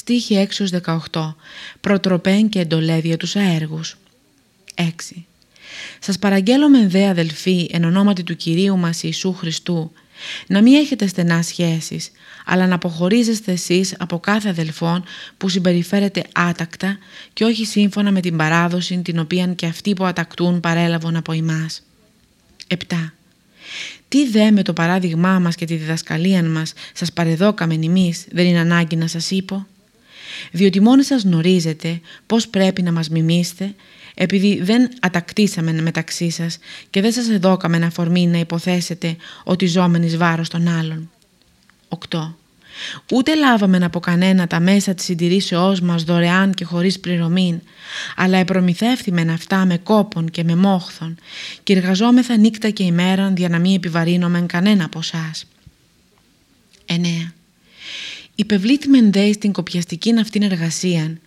στίχη 6-18, προτροπέν και εντολέδια τους αέργους. 6. Σας παραγγέλω με δε αδελφοί εν ονόματι του Κυρίου μας Ιησού Χριστού να μην έχετε στενά σχέσεις, αλλά να αποχωρίζεστε εσείς από κάθε αδελφόν που συμπεριφέρεται άτακτα και όχι σύμφωνα με την παράδοση την οποία και αυτοί που ατακτούν παρέλαβαν από εμάς. 7. Τι δε με το παράδειγμά μας και τη διδασκαλία μας σας παρεδώκαμεν εμείς, δεν είναι ανάγκη να σας είπω; Διότι μόνοι σας γνωρίζετε πώς πρέπει να μας μιμήσετε, επειδή δεν ατακτήσαμε μεταξύ σας και δεν σας εδώκαμε αφορμή να υποθέσετε ότι ζώμενης βάρος των άλλων. 8. Ούτε λάβαμε από κανένα τα μέσα της συντηρήσεώς μας δωρεάν και χωρίς πληρωμή, αλλά επρομηθεύθημεν αυτά με κόπον και με μόχθον και εργαζόμεθα νύκτα και ημέραν για να μην επιβαρύνομεν κανένα από εσάς. 9. Υπευλήθημεν δε στην κοπιαστική αυτήν εργασία,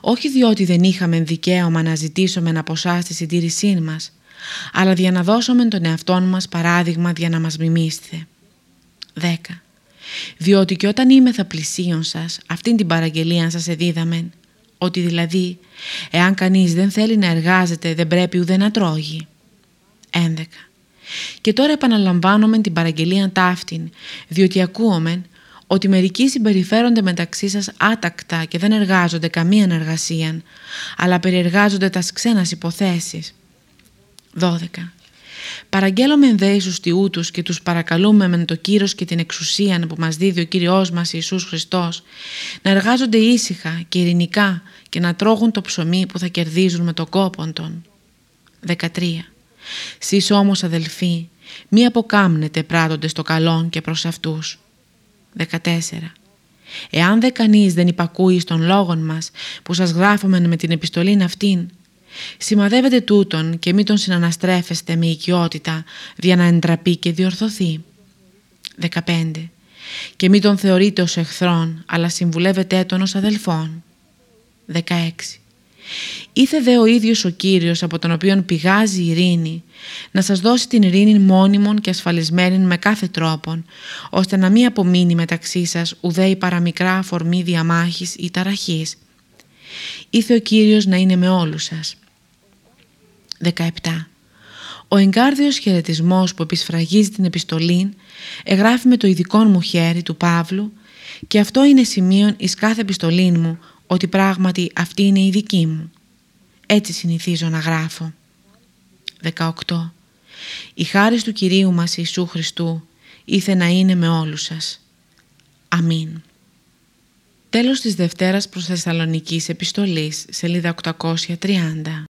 όχι διότι δεν είχαμε δικαίωμα να ζητήσουμε από εσάς τη συντήρησή μας, αλλά για να δώσουμε τον εαυτόν μας παράδειγμα για να μας μιμήσετε. 10 διότι και όταν είμαι θα πλησίον σας, αυτήν την παραγγελία σας εδίδαμεν, ότι δηλαδή, εάν κανείς δεν θέλει να εργάζεται δεν πρέπει ουδέ να τρώγει. 11. Και τώρα επαναλαμβάνομαι την παραγγελία ταύτην, διότι ακούομεν ότι μερικοί συμπεριφέρονται μεταξύ σας άτακτα και δεν εργάζονται καμία εργασία, αλλά περιεργάζονται τας ξένας υποθέσεις. 12. Παραγγέλουμε δε εις τους και τους παρακαλούμε με το κύρος και την εξουσία που μας δίδει ο Κύριος μας Ιησούς Χριστός να εργάζονται ήσυχα και ειρηνικά και να τρώγουν το ψωμί που θα κερδίζουν με το κόπον των. 13. Σεις όμως αδελφοί μη αποκάμνετε πράττονται στο καλόν και προς αυτούς. 14. Εάν δε κανείς δεν υπακούει στον λόγον μας που σας γράφουμε με την επιστολή αυτήν Σημαδεύετε τούτον και μην τον συναναστρέφεστε με οικειότητα για να εντραπεί και διορθωθεί. 15. Και μην τον θεωρείτε ως εχθρόν, αλλά συμβουλεύετε τον ως αδελφόν. 16. Ήθε δε ο ίδιος ο Κύριος από τον οποίον πηγάζει η ειρήνη να σας δώσει την ειρήνη μόνιμον και ασφαλισμένη με κάθε τρόπον ώστε να μην απομείνει μεταξύ σας ουδέ η παραμικρά αφορμή διαμάχης ή ταραχής. Ήθε ο Κύριος να είναι με όλους σας. 17. Ο εγκάρδιος χαιρετισμός που επισφραγίζει την επιστολή εγγράφει με το ειδικό μου χέρι του Παύλου και αυτό είναι σημείο εις κάθε επιστολή μου ότι πράγματι αυτή είναι η δική μου. Έτσι συνηθίζω να γράφω. 18. Η χάρη του Κυρίου μας Ιησού Χριστού ήθε να είναι με όλους σας. Αμήν. Τέλος της Δευτέρας προς Θεσσαλονικής Επιστολής, σελίδα 830.